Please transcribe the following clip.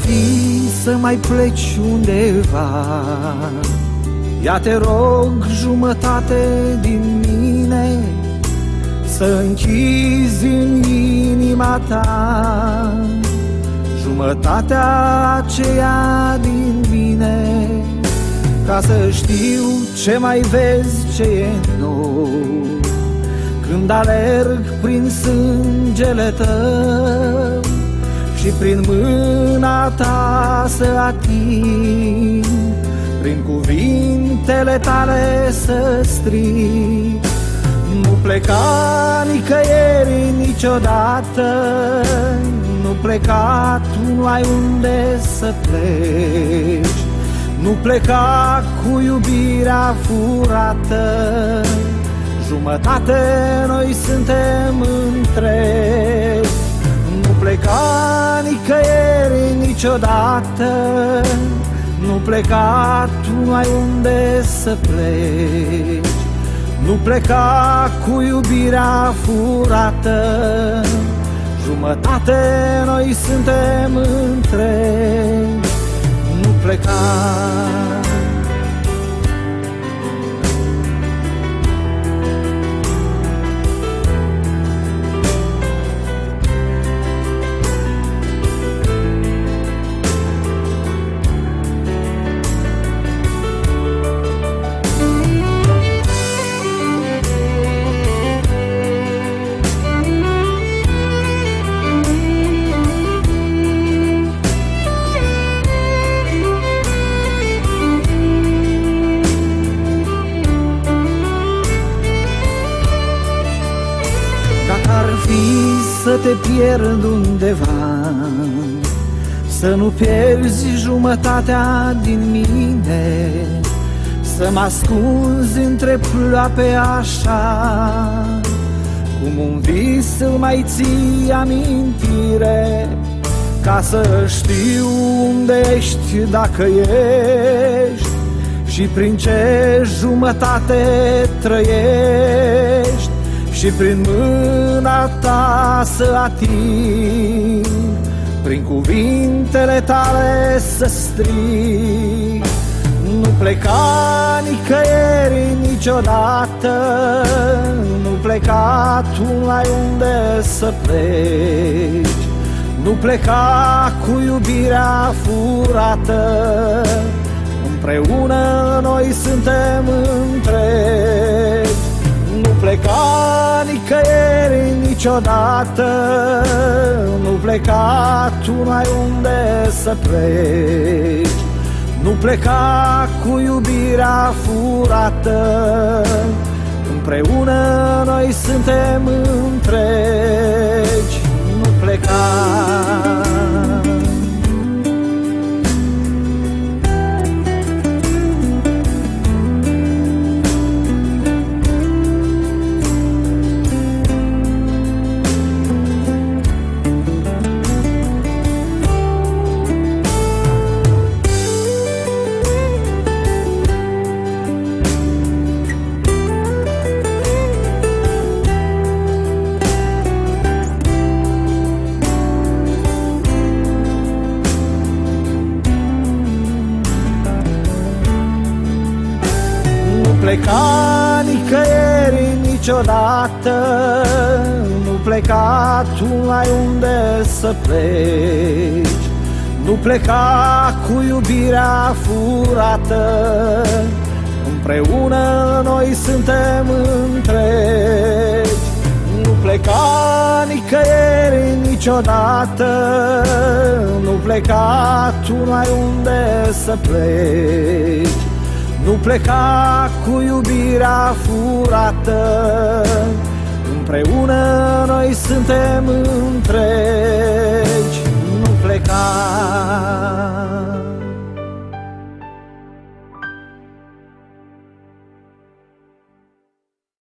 fi să mai pleci undeva Ia te rog jumătate din mine Să închizi în inima ta. Jumătatea aceea din mine Ca să știu ce mai vezi ce e nou. Când alerg prin sângele tău Și prin mâna ta să ating Prin cuvintele tale să strig. Nu pleca nicăieri niciodată Nu pleca, tu nu ai unde să pleci. Nu pleca cu iubirea furată Jumătate noi suntem întregi. Nu pleca nicăieri niciodată Nu pleca, tu nu ai unde să pleci. Nu pleca cu iubirea furată Jumătate noi suntem întregi. Nu pleca te pierd undeva. Să nu pierzi jumătatea din mine Să mă ascunzi între ploape așa. Cum un vis îl mai ții amintire Ca să știu unde ești dacă ești Și prin ce jumătate trăiești și prin mâna ta să ating Prin cuvintele tale să strig. Nu pleca nicăieri niciodată Nu pleca, tu nu ai unde să pleci. Nu pleca cu iubirea furată Împreună noi suntem întregi. nu pleca nicăieri niciodată Nu pleca, tu n-ai unde să pleci Nu pleca cu iubirea furată Împreună noi suntem întregi. Nu pleca pleca nicăieri niciodată. Nu pleca, tu n-ai unde să pleci. Nu pleca cu iubirea furată. Împreună noi suntem întregi. Nu pleca nicăieri niciodată. Nu pleca, tu n-ai unde să pleci nu pleca cu iubirea furată. Împreună noi suntem întregi